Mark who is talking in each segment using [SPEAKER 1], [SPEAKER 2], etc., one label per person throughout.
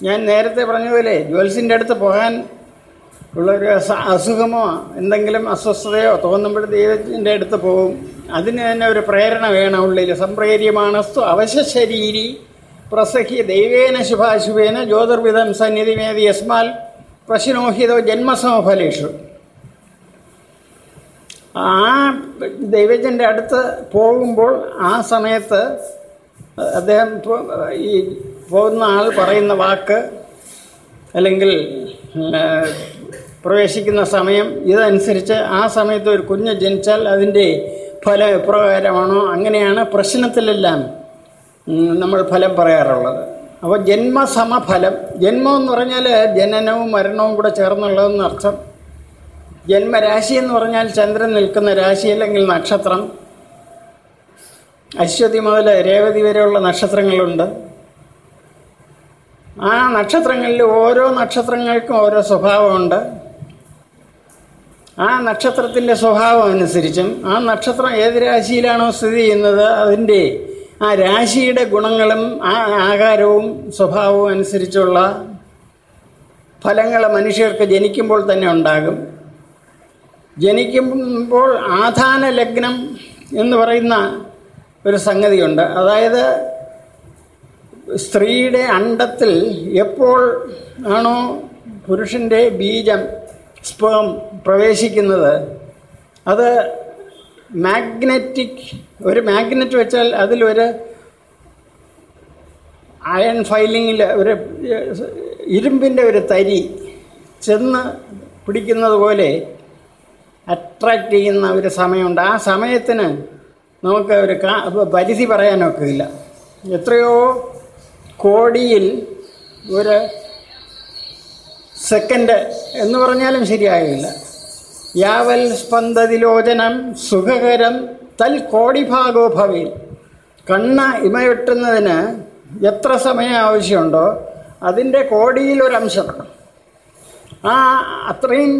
[SPEAKER 1] ഞാൻ നേരത്തെ പറഞ്ഞതുപോലെ ജ്യോത്സ്യന്റെ അടുത്ത് പോകാൻ ഉള്ളൊരു അസുഖമോ എന്തെങ്കിലും അസ്വസ്ഥതയോ തോന്നുമ്പോൾ ദൈവത്തിന്റെ അടുത്ത് പോകും. അതിന് തന്നെ ഒരു പ്രേരണ വേണം ഉള്ളിൽ സംപ്രേര്യമാണസ്തു അവശശരീരി പ്രസഹ്യ ദൈവേന ശുഭാശുഭേന ജ്യോതിർവിധം സന്നിധിമേതി യസ്മാൽ പ്രശ്നോഹിതോ ജന്മസമഫലേഷു ആ ദൈവജന്റെ അടുത്ത് പോകുമ്പോൾ ആ സമയത്ത് അദ്ദേഹം ഈ പോകുന്ന ആൾ പറയുന്ന വാക്ക് അല്ലെങ്കിൽ പ്രവേശിക്കുന്ന സമയം ഇതനുസരിച്ച് ആ സമയത്ത് ഒരു കുഞ്ഞ് ജനിച്ചാൽ അതിന്റെ ഫലം എപ്രകാരമാണോ അങ്ങനെയാണ് പ്രശ്നത്തിലെല്ലാം നമ്മൾ ഫലം പറയാറുള്ളത്. അപ്പോൾ ജന്മസമഫലം ജന്മം എന്ന് പറഞ്ഞാൽ ജനനവും മരണവും കൂടെ ചേർന്നുള്ളതെന്ന് അർത്ഥം. ജന്മരാശി എന്ന് പറഞ്ഞാൽ ചന്ദ്രൻ നിൽക്കുന്ന രാശി അല്ലെങ്കിൽ നക്ഷത്രം. അശ്വതി മുതൽ രേവതി വരെയുള്ള നക്ഷത്രങ്ങളുണ്ട്. ആ നക്ഷത്രങ്ങളിൽ ഓരോ നക്ഷത്രങ്ങൾക്കും ഓരോ സ്വഭാവമുണ്ട്. ആ നക്ഷത്രത്തിന്റെ സ്വഭാവം അനുസരിച്ചും ആ നക്ഷത്രം ഏത് രാശിയിലാണോ സ്ഥിതി ചെയ്യുന്നത് അതിന്റെ ആ രാശിയുടെ ഗുണങ്ങളും ആ ആകാരവും സ്വഭാവവും അനുസരിച്ചുള്ള ഫലങ്ങൾ മനുഷ്യർക്ക് ജനിക്കുമ്പോൾ തന്നെ ഉണ്ടാകും. ജനിക്കുമ്പോൾ ആധാന ലഗ്നം എന്ന് പറയുന്ന ഒരു സംഗതിയുണ്ട്. അതായത് സ്ത്രീയുടെ അണ്ടത്തിൽ എപ്പോൾ ആണോ പുരുഷന്റെ ബീജം സ്പേം പ്രവേശിക്കുന്നത്? അത് മാഗ്നറ്റിക് ഒരു മാഗ്നറ്റ് വെച്ചാൽ അതിലൊരു അയൺ ഫൈലിങ്ങിൽ ഒരു ഇരുമ്പിന്റെ ഒരു തരി ചെന്ന് പിടിക്കുന്നത് പോലെ അട്രാക്റ്റ് ചെയ്യുന്ന ഒരു സമയമുണ്ട്. ആ സമയത്തിന് നമുക്ക് ഒരു പരിധി പറയാനൊക്കില്ല. എത്രയോ കോടിയിൽ ഒരു സെക്കൻഡ് എന്ന് പറഞ്ഞാലും ശരിയാകില്ല യാവൽ സ്പന്ദതിലോചനം സുഖകരം തൽ കോടിഭാഗോ ഭവിൽ. കണ്ണ് ഇമയൊട്ടുന്നതിന് എത്ര സമയം ആവശ്യമുണ്ടോ അതിന്റെ കോടിയിലൊരംശം ആ അത്രയും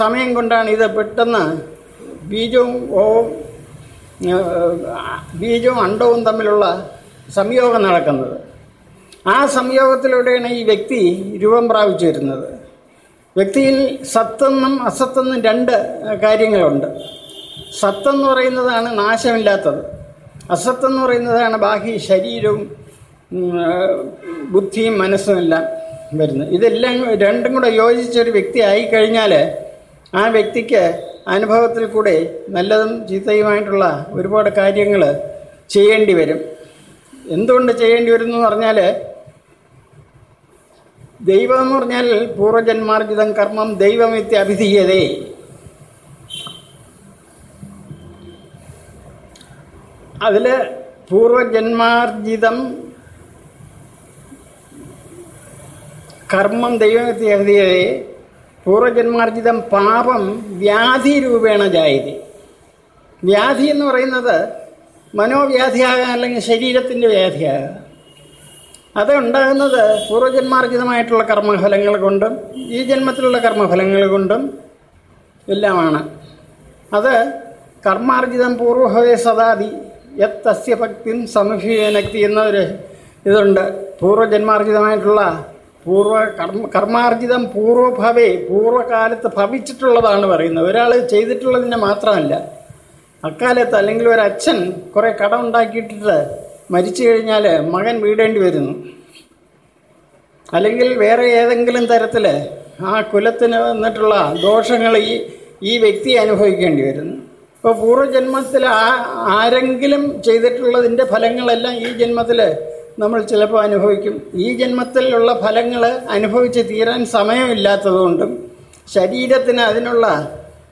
[SPEAKER 1] സമയം കൊണ്ടാണ് ഇത് പെട്ടെന്ന് ബീജവും ഓവും ബീജവും അണ്ടവും തമ്മിലുള്ള സംയോഗം നടക്കുന്നത്. ആ സംയോഗത്തിലൂടെയാണ് ഈ വ്യക്തി രൂപം പ്രാപിച്ചു വരുന്നത്. വ്യക്തിയിൽ സത്തെന്നും അസത്തെന്നും രണ്ട് കാര്യങ്ങളുണ്ട്. സത്തെന്ന് പറയുന്നതാണ് നാശമില്ലാത്തത്. അസത്തെന്ന് പറയുന്നതാണ് ബാക്കി ശരീരവും ബുദ്ധിയും മനസ്സുമെല്ലാം വരുന്നത്. ഇതെല്ലാം രണ്ടും കൂടെ യോജിച്ചൊരു വ്യക്തി ആയിക്കഴിഞ്ഞാൽ ആ വ്യക്തിക്ക് അനുഭവത്തിൽ കൂടെ നല്ലതും ചീത്തയുമായിട്ടുള്ള ഒരുപാട് കാര്യങ്ങൾ ചെയ്യേണ്ടി വരും. എന്തുകൊണ്ട് ചെയ്യേണ്ടി വരും എന്ന് പറഞ്ഞാൽ ദൈവം എന്ന് പറഞ്ഞാൽ പൂർവജന്മാർജിതം കർമ്മം ദൈവമിത്യ അഭിധീയതേ. അതിൽ പൂർവജന്മാർജിതം കർമ്മം ദൈവമിത്യ അഭിധീയതേ പൂർവജന്മാർജിതം പാപം വ്യാധി രൂപേണ ജായതി. വ്യാധി എന്ന് പറയുന്നത് മനോവ്യാധിയാകാം അല്ലെങ്കിൽ ശരീരത്തിന്റെ വ്യാധിയാകാം അത് ഉണ്ടാകുന്നത് പൂർവജന്മാർജിതമായിട്ടുള്ള കർമ്മഫലങ്ങൾ കൊണ്ടും ഈ ജന്മത്തിലുള്ള കർമ്മഫലങ്ങൾ കൊണ്ടും എല്ലാമാണ്. അത് കർമാർജിതം പൂർവഭവേ സദാതി യത് തസ്യ ഭക്തിം സമുഖീനക്തി എന്നൊരു ഇതുണ്ട്. പൂർവജന്മാർജിതമായിട്ടുള്ള പൂർവ കർമ്മ കർമാർജിതം പൂർവഭവേ പൂർവകാലത്ത് ഭവിച്ചിട്ടുള്ളതാണ് പറയുന്നത്. ഒരാൾ ചെയ്തിട്ടുള്ളതിന്റെ മാത്രമല്ല അക്കാലത്ത് അല്ലെങ്കിൽ ഒരു അച്ഛൻ കുറേ കടം ഉണ്ടാക്കിയിട്ടിട്ട് മരിച്ചു കഴിഞ്ഞാൽ മകൻ വീടേണ്ടി വരുന്നു. അല്ലെങ്കിൽ വേറെ ഏതെങ്കിലും തരത്തിൽ ആ കുലത്തിന് വന്നിട്ടുള്ള ദോഷങ്ങൾ ഈ ഈ വ്യക്തി അനുഭവിക്കേണ്ടി വരുന്നു. ഇപ്പോൾ പൂർവജന്മത്തിൽ ആരെങ്കിലും ചെയ്തിട്ടുള്ളതിന്റെ ഫലങ്ങളെല്ലാം ഈ ജന്മത്തിൽ നമ്മൾ ചിലപ്പോൾ അനുഭവിക്കും. ഈ ജന്മത്തിലുള്ള ഫലങ്ങൾ അനുഭവിച്ച് തീരാൻ സമയമില്ലാത്തതുകൊണ്ടും ശരീരത്തിന് അതിനുള്ള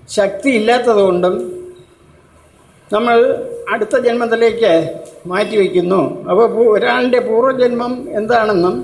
[SPEAKER 1] ശക്തി ഇല്ലാത്തതുകൊണ്ടും നമ്മൾ അടുത്ത ജന്മത്തിലേക്ക് മാറ്റിവെക്കുന്നു. അപ്പോൾ ഒരാളിന്റെ പൂർവജന്മം എന്താണെന്നും